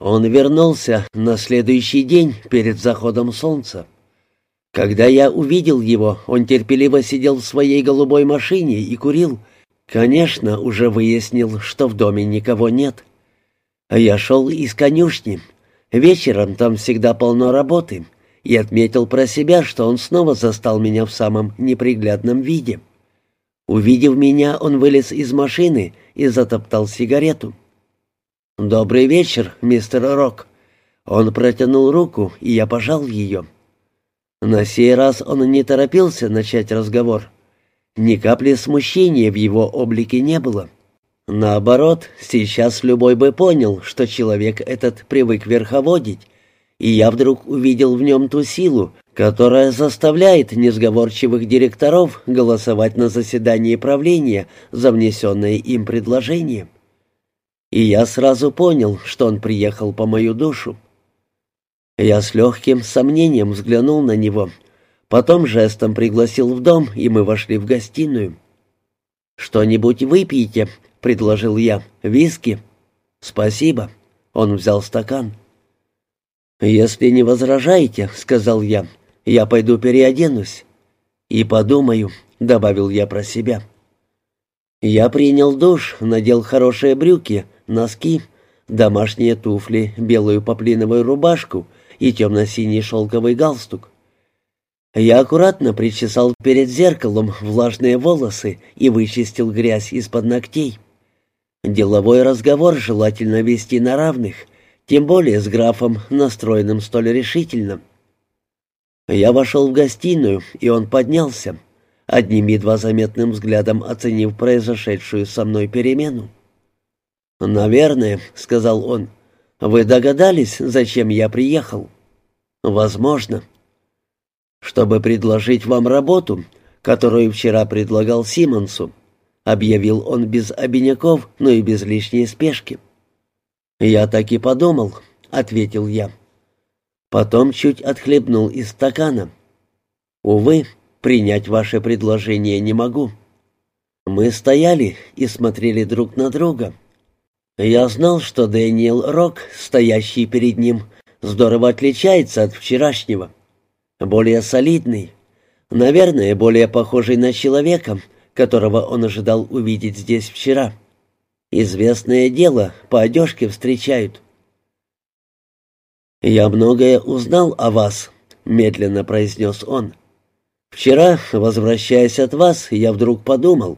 Он вернулся на следующий день перед заходом солнца. Когда я увидел его, он терпеливо сидел в своей голубой машине и курил. Конечно, уже выяснил, что в доме никого нет. Я шел из конюшни. Вечером там всегда полно работы. И отметил про себя, что он снова застал меня в самом неприглядном виде. Увидев меня, он вылез из машины и затоптал сигарету. «Добрый вечер, мистер Рок». Он протянул руку, и я пожал ее. На сей раз он не торопился начать разговор. Ни капли смущения в его облике не было. Наоборот, сейчас любой бы понял, что человек этот привык верховодить, и я вдруг увидел в нем ту силу, которая заставляет несговорчивых директоров голосовать на заседании правления за внесенное им предложение. И я сразу понял, что он приехал по мою душу. Я с легким сомнением взглянул на него, потом жестом пригласил в дом, и мы вошли в гостиную. «Что-нибудь выпьете?» — предложил я. «Виски?» «Спасибо». Он взял стакан. «Если не возражаете», — сказал я, — «я пойду переоденусь». «И подумаю», — добавил я про себя. Я принял душ, надел хорошие брюки, носки, домашние туфли, белую поплиновую рубашку и темно-синий шелковый галстук. Я аккуратно причесал перед зеркалом влажные волосы и вычистил грязь из-под ногтей. Деловой разговор желательно вести на равных, тем более с графом, настроенным столь решительно. Я вошел в гостиную, и он поднялся, одним едва заметным взглядом оценив произошедшую со мной перемену. «Наверное», — сказал он, — «вы догадались, зачем я приехал?» «Возможно». «Чтобы предложить вам работу, которую вчера предлагал Симонсу», — объявил он без обиняков, но и без лишней спешки. «Я так и подумал», — ответил я. Потом чуть отхлебнул из стакана. «Увы, принять ваше предложение не могу». Мы стояли и смотрели друг на друга. Я знал, что Дэниел Рок, стоящий перед ним, здорово отличается от вчерашнего. Более солидный, наверное, более похожий на человека, которого он ожидал увидеть здесь вчера. Известное дело, по одежке встречают. «Я многое узнал о вас», — медленно произнес он. «Вчера, возвращаясь от вас, я вдруг подумал,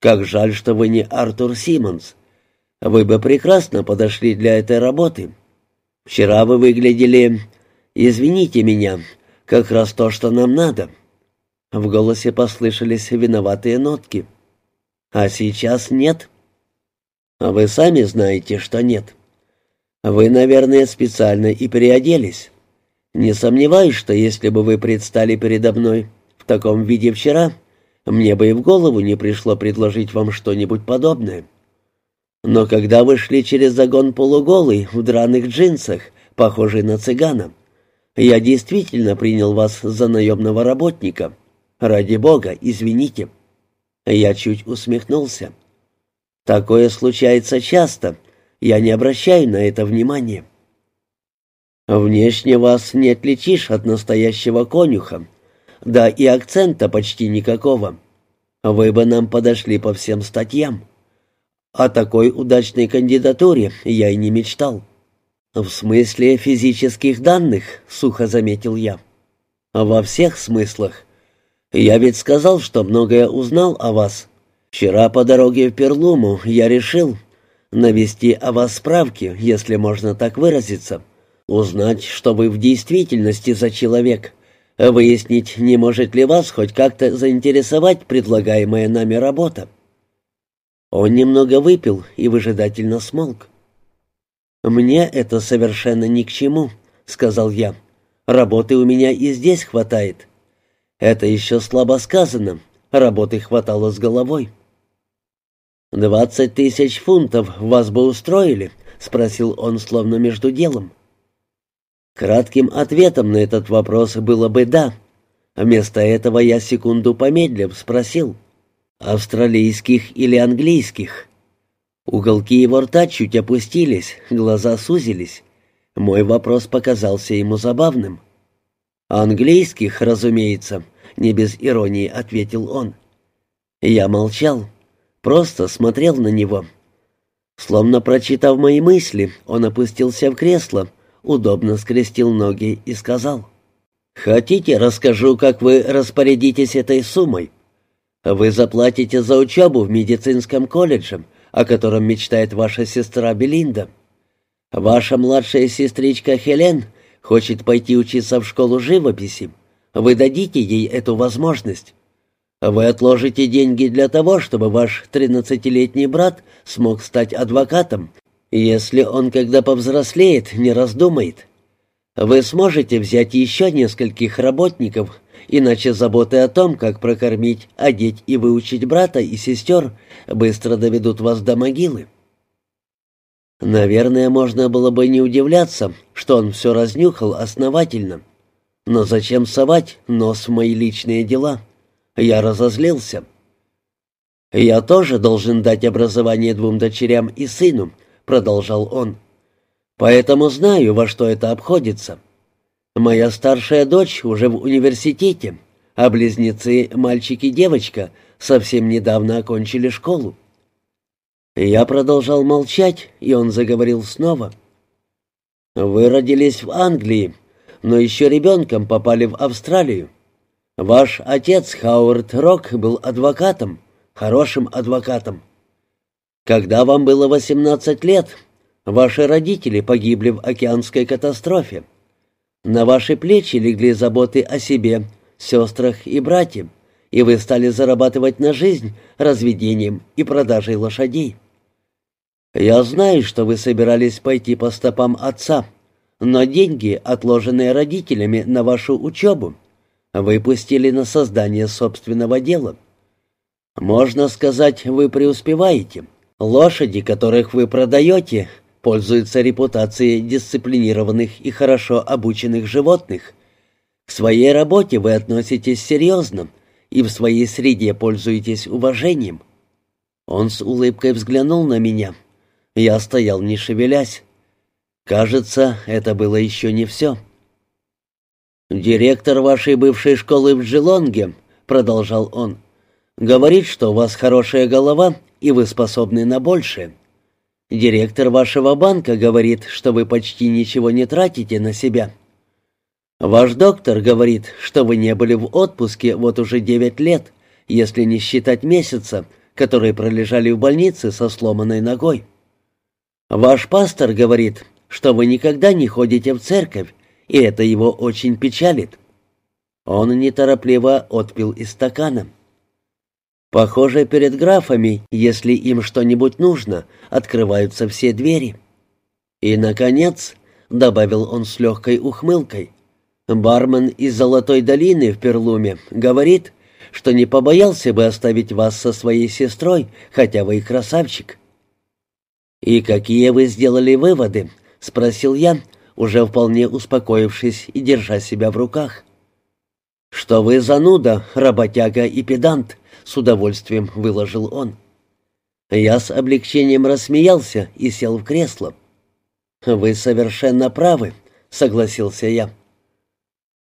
как жаль, что вы не Артур Симмонс. Вы бы прекрасно подошли для этой работы. Вчера вы выглядели, извините меня, как раз то, что нам надо». В голосе послышались виноватые нотки. «А сейчас нет». «А вы сами знаете, что нет. Вы, наверное, специально и переоделись. Не сомневаюсь, что если бы вы предстали передо мной в таком виде вчера, мне бы и в голову не пришло предложить вам что-нибудь подобное». Но когда вы шли через загон полуголый, в драных джинсах, похожий на цыгана, я действительно принял вас за наемного работника. Ради бога, извините». Я чуть усмехнулся. «Такое случается часто. Я не обращаю на это внимания». «Внешне вас не отличишь от настоящего конюха. Да и акцента почти никакого. Вы бы нам подошли по всем статьям». О такой удачной кандидатуре я и не мечтал. В смысле физических данных, сухо заметил я. Во всех смыслах. Я ведь сказал, что многое узнал о вас. Вчера по дороге в Перлуму я решил навести о вас справки, если можно так выразиться, узнать, что вы в действительности за человек, выяснить, не может ли вас хоть как-то заинтересовать предлагаемая нами работа. Он немного выпил и выжидательно смолк. «Мне это совершенно ни к чему», — сказал я. «Работы у меня и здесь хватает». «Это еще слабо сказано. Работы хватало с головой». «Двадцать тысяч фунтов вас бы устроили?» — спросил он словно между делом. Кратким ответом на этот вопрос было бы «да». Вместо этого я секунду помедлив спросил — Австралийских или английских? Уголки его рта чуть опустились, глаза сузились. Мой вопрос показался ему забавным. «Английских, разумеется», — не без иронии ответил он. Я молчал, просто смотрел на него. Словно прочитав мои мысли, он опустился в кресло, удобно скрестил ноги и сказал. «Хотите, расскажу, как вы распорядитесь этой суммой? Вы заплатите за учебу в медицинском колледже, о котором мечтает ваша сестра Белинда. Ваша младшая сестричка Хелен хочет пойти учиться в школу живописи. Вы дадите ей эту возможность. Вы отложите деньги для того, чтобы ваш тринадцатилетний брат смог стать адвокатом, если он, когда повзрослеет, не раздумает. Вы сможете взять еще нескольких работников, иначе заботы о том, как прокормить, одеть и выучить брата и сестер, быстро доведут вас до могилы. Наверное, можно было бы не удивляться, что он все разнюхал основательно. Но зачем совать нос в мои личные дела? Я разозлился. «Я тоже должен дать образование двум дочерям и сыну», — продолжал он. Поэтому знаю, во что это обходится. Моя старшая дочь уже в университете, а близнецы, мальчик и девочка, совсем недавно окончили школу. Я продолжал молчать, и он заговорил снова. «Вы родились в Англии, но еще ребенком попали в Австралию. Ваш отец, Хауард Рок, был адвокатом, хорошим адвокатом. Когда вам было 18 лет, Ваши родители погибли в океанской катастрофе. На ваши плечи легли заботы о себе, сестрах и братьях, и вы стали зарабатывать на жизнь разведением и продажей лошадей. Я знаю, что вы собирались пойти по стопам отца, но деньги, отложенные родителями на вашу учебу, выпустили на создание собственного дела. Можно сказать, вы преуспеваете. Лошади, которых вы продаете, пользуется репутацией дисциплинированных и хорошо обученных животных. К своей работе вы относитесь серьезно и в своей среде пользуетесь уважением. Он с улыбкой взглянул на меня. Я стоял, не шевелясь. Кажется, это было еще не все. «Директор вашей бывшей школы в Джилонге», — продолжал он, — «говорит, что у вас хорошая голова, и вы способны на большее. Директор вашего банка говорит, что вы почти ничего не тратите на себя. Ваш доктор говорит, что вы не были в отпуске вот уже девять лет, если не считать месяца, которые пролежали в больнице со сломанной ногой. Ваш пастор говорит, что вы никогда не ходите в церковь, и это его очень печалит. Он неторопливо отпил из стакана. Похоже, перед графами, если им что-нибудь нужно, открываются все двери. И, наконец, — добавил он с легкой ухмылкой, — бармен из Золотой долины в Перлуме говорит, что не побоялся бы оставить вас со своей сестрой, хотя вы и красавчик. «И какие вы сделали выводы?» — спросил я, уже вполне успокоившись и держа себя в руках. «Что вы зануда, работяга и педант», — с удовольствием выложил он. Я с облегчением рассмеялся и сел в кресло. «Вы совершенно правы», — согласился я.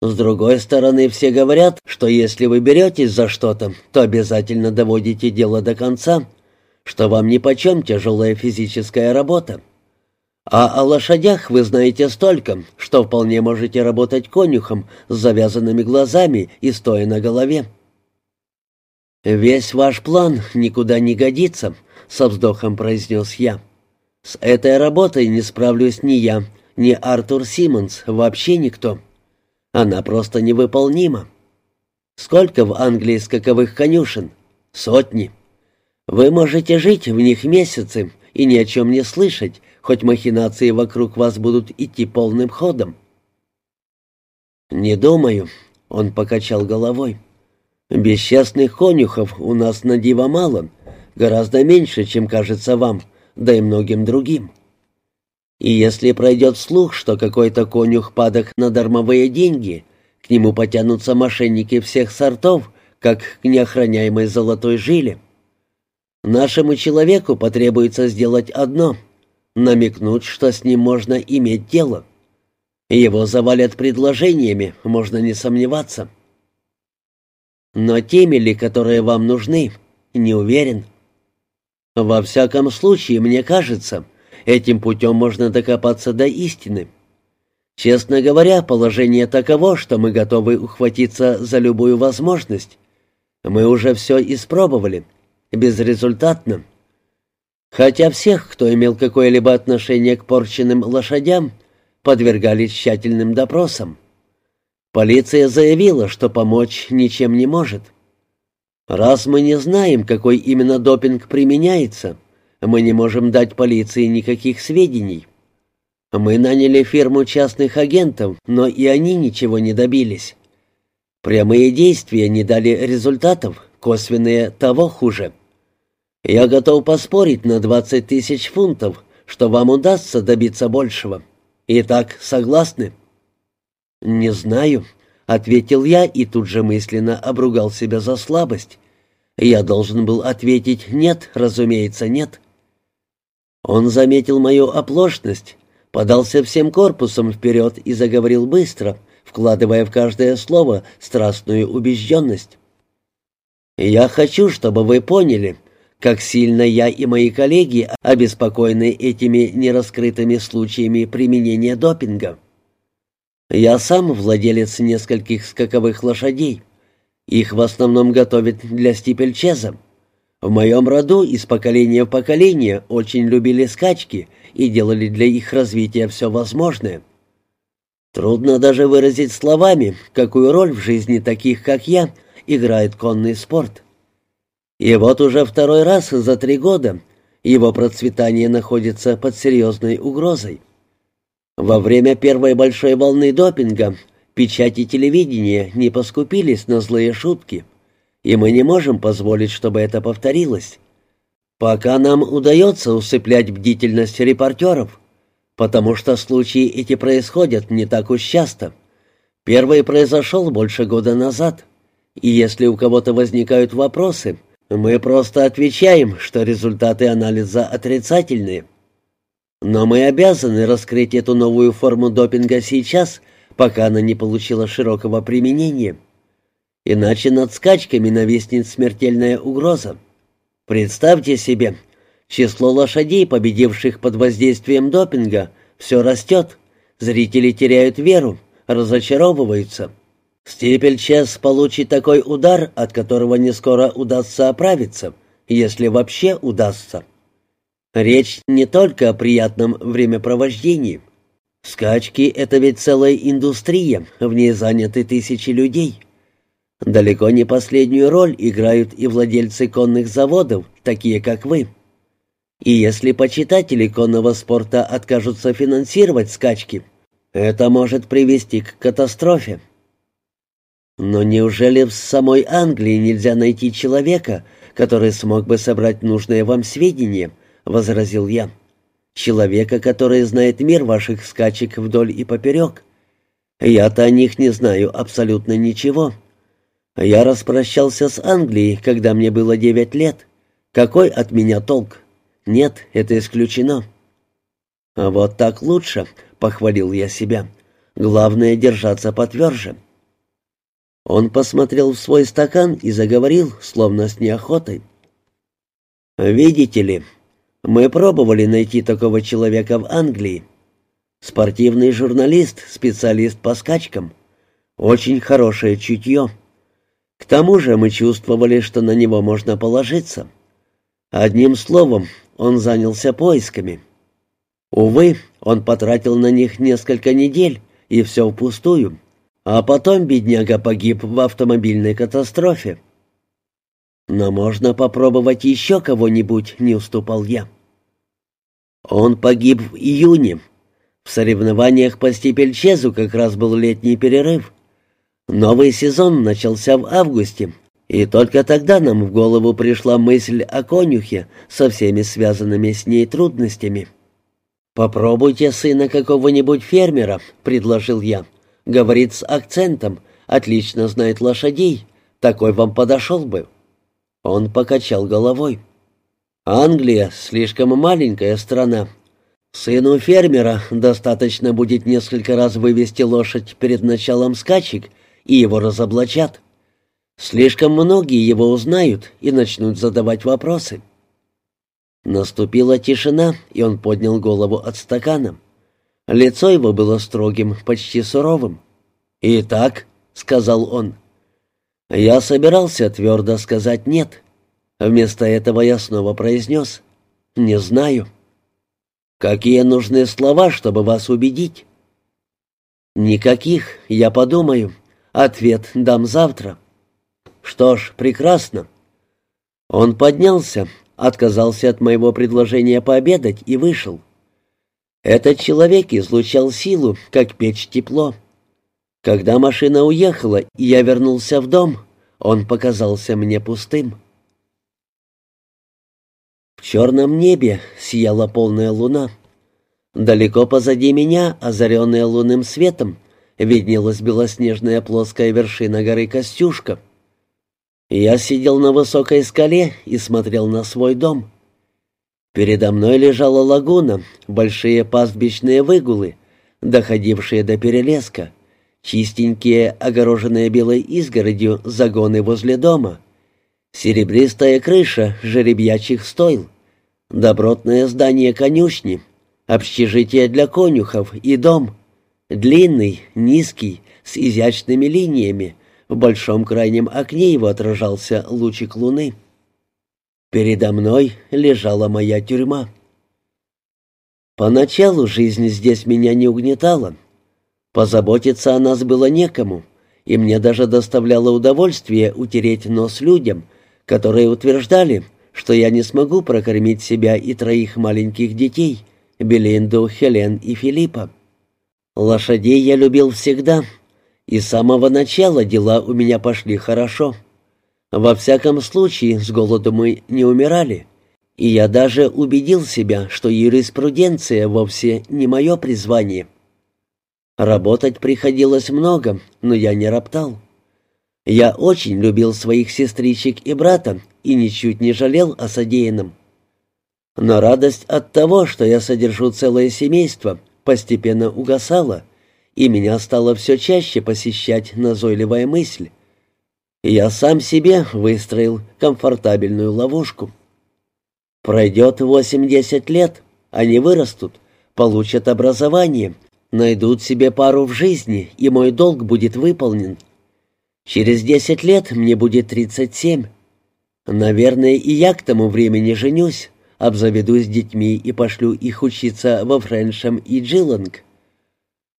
«С другой стороны, все говорят, что если вы беретесь за что-то, то обязательно доводите дело до конца, что вам нипочем тяжелая физическая работа. А о лошадях вы знаете столько, что вполне можете работать конюхом с завязанными глазами и стоя на голове. «Весь ваш план никуда не годится», — со вздохом произнес я. «С этой работой не справлюсь ни я, ни Артур Симмонс, вообще никто. Она просто невыполнима. Сколько в Англии скаковых конюшен? Сотни. Вы можете жить в них месяцы и ни о чем не слышать, хоть махинации вокруг вас будут идти полным ходом». «Не думаю», — он покачал головой. Бесчестных конюхов у нас на диво мало, гораздо меньше, чем кажется вам, да и многим другим. И если пройдет слух, что какой-то конюх падок на дармовые деньги, к нему потянутся мошенники всех сортов, как к неохраняемой золотой жиле. Нашему человеку потребуется сделать одно — намекнуть, что с ним можно иметь дело. Его завалят предложениями, можно не сомневаться. Но теми ли, которые вам нужны, не уверен. Во всяком случае, мне кажется, этим путем можно докопаться до истины. Честно говоря, положение таково, что мы готовы ухватиться за любую возможность. Мы уже все испробовали. Безрезультатно. Хотя всех, кто имел какое-либо отношение к порченным лошадям, подвергали тщательным допросам. Полиция заявила, что помочь ничем не может. Раз мы не знаем, какой именно допинг применяется, мы не можем дать полиции никаких сведений. Мы наняли фирму частных агентов, но и они ничего не добились. Прямые действия не дали результатов, косвенные того хуже. Я готов поспорить на 20 тысяч фунтов, что вам удастся добиться большего. Итак, согласны?» «Не знаю», — ответил я и тут же мысленно обругал себя за слабость. Я должен был ответить «нет», разумеется, «нет». Он заметил мою оплошность, подался всем корпусом вперед и заговорил быстро, вкладывая в каждое слово страстную убежденность. «Я хочу, чтобы вы поняли, как сильно я и мои коллеги обеспокоены этими нераскрытыми случаями применения допинга. Я сам владелец нескольких скаковых лошадей. Их в основном готовят для стипельчеза. В моем роду из поколения в поколение очень любили скачки и делали для их развития все возможное. Трудно даже выразить словами, какую роль в жизни таких, как я, играет конный спорт. И вот уже второй раз за три года его процветание находится под серьезной угрозой. Во время первой большой волны допинга печать и телевидение не поскупились на злые шутки, и мы не можем позволить, чтобы это повторилось. Пока нам удается усыплять бдительность репортеров, потому что случаи эти происходят не так уж часто. Первый произошел больше года назад, и если у кого-то возникают вопросы, мы просто отвечаем, что результаты анализа отрицательные. Но мы обязаны раскрыть эту новую форму допинга сейчас, пока она не получила широкого применения. Иначе над скачками нависнет смертельная угроза. Представьте себе, число лошадей, победивших под воздействием допинга, все растет. Зрители теряют веру, разочаровываются. Степельчес получит такой удар, от которого не скоро удастся оправиться, если вообще удастся. Речь не только о приятном времяпровождении. Скачки — это ведь целая индустрия, в ней заняты тысячи людей. Далеко не последнюю роль играют и владельцы конных заводов, такие как вы. И если почитатели конного спорта откажутся финансировать скачки, это может привести к катастрофе. Но неужели в самой Англии нельзя найти человека, который смог бы собрать нужные вам сведения, возразил я. Человека, который знает мир ваших скачек вдоль и поперек. Я-то о них не знаю абсолютно ничего. Я распрощался с Англией, когда мне было девять лет. Какой от меня толк? Нет, это исключено. А вот так лучше, похвалил я себя. Главное держаться потверже. Он посмотрел в свой стакан и заговорил, словно с неохотой. «Видите ли, мы пробовали найти такого человека в Англии. Спортивный журналист, специалист по скачкам. Очень хорошее чутье. К тому же мы чувствовали, что на него можно положиться. Одним словом, он занялся поисками. Увы, он потратил на них несколько недель, и все впустую. А потом бедняга погиб в автомобильной катастрофе. Но можно попробовать еще кого-нибудь, не уступал я. Он погиб в июне. В соревнованиях по степельчезу как раз был летний перерыв. Новый сезон начался в августе, и только тогда нам в голову пришла мысль о конюхе со всеми связанными с ней трудностями. «Попробуйте сына какого-нибудь фермера», — предложил я. Говорит с акцентом, отлично знает лошадей. Такой вам подошел бы». Он покачал головой. Англия слишком маленькая страна. Сыну фермера достаточно будет несколько раз вывести лошадь перед началом скачек, и его разоблачат. Слишком многие его узнают и начнут задавать вопросы. Наступила тишина, и он поднял голову от стакана. Лицо его было строгим, почти суровым. «Итак», — сказал он, — «я собирался твердо сказать «нет». Вместо этого я снова произнес «не знаю». «Какие нужны слова, чтобы вас убедить?» «Никаких, я подумаю. Ответ дам завтра». «Что ж, прекрасно». Он поднялся, отказался от моего предложения пообедать и вышел. Этот человек излучал силу, как печь тепло. Когда машина уехала, и я вернулся в дом, он показался мне пустым. В черном небе сияла полная луна. Далеко позади меня, озаренная лунным светом, виднелась белоснежная плоская вершина горы Костюшка. Я сидел на высокой скале и смотрел на свой дом. Передо мной лежала лагуна, большие пастбищные выгулы, доходившие до перелеска, чистенькие, огороженные белой изгородью загоны возле дома, серебристая крыша жеребьячих стойл, добротное здание конюшни, общежитие для конюхов и дом, длинный, низкий, с изящными линиями, в большом крайнем окне его отражался лучик луны. Передо мной лежала моя тюрьма. Поначалу жизнь здесь меня не угнетала. Позаботиться о нас было некому, и мне даже доставляло удовольствие утереть нос людям, которые утверждали, что я не смогу прокормить себя и троих маленьких детей, Белинду, Хелен и Филиппа. Лошадей я любил всегда, и с самого начала дела у меня пошли хорошо. Во всяком случае, с голоду мы не умирали. И я даже убедил себя, что юриспруденция вовсе не мое призвание. Работать приходилось много, но я не роптал. Я очень любил своих сестричек и брата и ничуть не жалел о содеянном. Но радость от того, что я содержу целое семейство, постепенно угасала, и меня стало все чаще посещать назойливая мысль. Я сам себе выстроил комфортабельную ловушку. Пройдет восемь-десять лет, они вырастут, получат образование, найдут себе пару в жизни, и мой долг будет выполнен. Через десять лет мне будет тридцать семь. Наверное, и я к тому времени женюсь, обзаведусь детьми и пошлю их учиться во Френшем и Джиланг.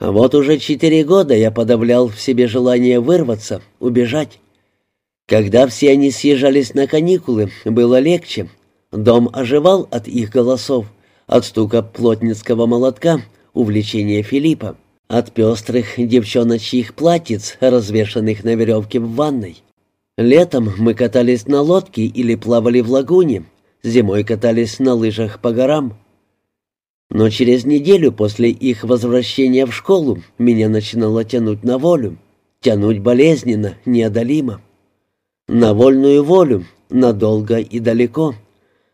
Вот уже четыре года я подавлял в себе желание вырваться, убежать. Когда все они съезжались на каникулы, было легче. Дом оживал от их голосов, от стука плотницкого молотка, увлечения Филиппа, от пестрых девчоночьих платьиц, развешанных на веревке в ванной. Летом мы катались на лодке или плавали в лагуне, зимой катались на лыжах по горам. Но через неделю после их возвращения в школу меня начинало тянуть на волю, тянуть болезненно, неодолимо. На вольную волю, надолго и далеко.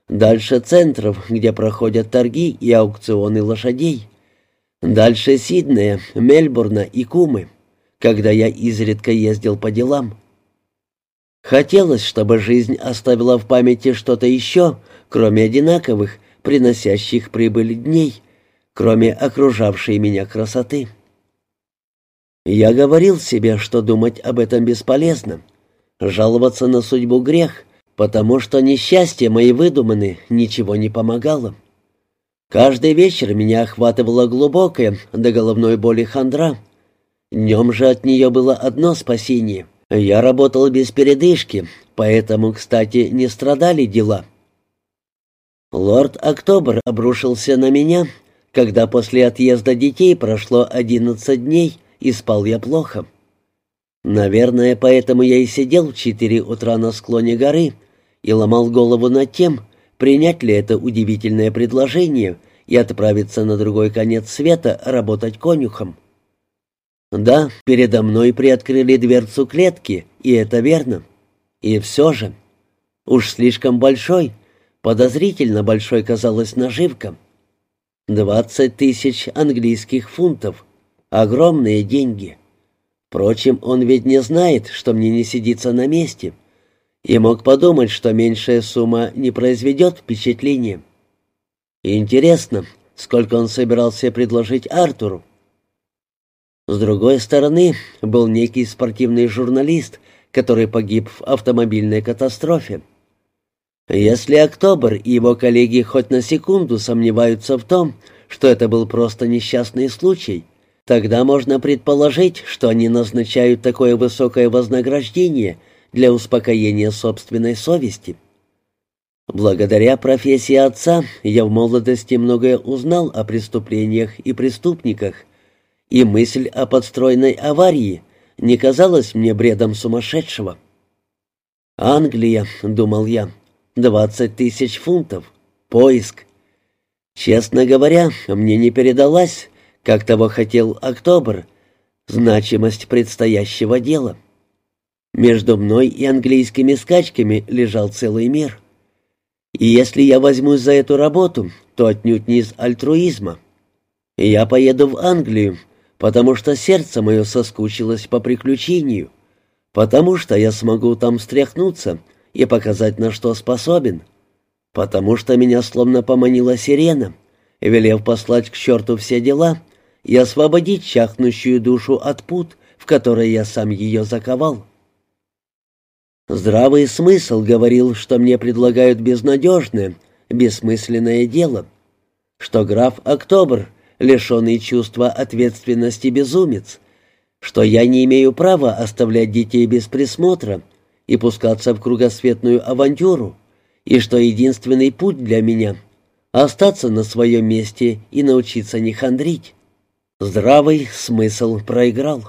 Дальше центров, где проходят торги и аукционы лошадей. Дальше Сиднея, Мельбурна и Кумы, когда я изредка ездил по делам. Хотелось, чтобы жизнь оставила в памяти что-то еще, кроме одинаковых, приносящих прибыль дней, кроме окружавшей меня красоты. Я говорил себе, что думать об этом бесполезно, Жаловаться на судьбу грех, потому что несчастье мои выдуманы, ничего не помогало. Каждый вечер меня охватывала глубокая до головной боли хандра. Днем же от нее было одно спасение. Я работал без передышки, поэтому, кстати, не страдали дела. Лорд Октобер обрушился на меня, когда после отъезда детей прошло одиннадцать дней, и спал я плохо. Наверное, поэтому я и сидел в четыре утра на склоне горы и ломал голову над тем, принять ли это удивительное предложение и отправиться на другой конец света работать конюхом. Да, передо мной приоткрыли дверцу клетки, и это верно. И все же, уж слишком большой, Подозрительно большой казалась наживка. Двадцать тысяч английских фунтов. Огромные деньги. Впрочем, он ведь не знает, что мне не сидится на месте, и мог подумать, что меньшая сумма не произведет впечатления. Интересно, сколько он собирался предложить Артуру. С другой стороны, был некий спортивный журналист, который погиб в автомобильной катастрофе. Если Октобер и его коллеги хоть на секунду сомневаются в том, что это был просто несчастный случай, тогда можно предположить, что они назначают такое высокое вознаграждение для успокоения собственной совести. Благодаря профессии отца я в молодости многое узнал о преступлениях и преступниках, и мысль о подстроенной аварии не казалась мне бредом сумасшедшего. «Англия», — думал я, — «двадцать тысяч фунтов. Поиск». Честно говоря, мне не передалась, как того хотел Октобер, значимость предстоящего дела. Между мной и английскими скачками лежал целый мир. И если я возьмусь за эту работу, то отнюдь не из альтруизма. Я поеду в Англию, потому что сердце мое соскучилось по приключению, потому что я смогу там встряхнуться и показать, на что способен, потому что меня словно поманила сирена, велев послать к черту все дела и освободить чахнущую душу от пут, в которые я сам ее заковал. Здравый смысл говорил, что мне предлагают безнадежное, бессмысленное дело, что граф Октобр — лишенный чувства ответственности безумец, что я не имею права оставлять детей без присмотра и пускаться в кругосветную авантюру, и что единственный путь для меня — остаться на своем месте и научиться не хандрить. Здравый смысл проиграл.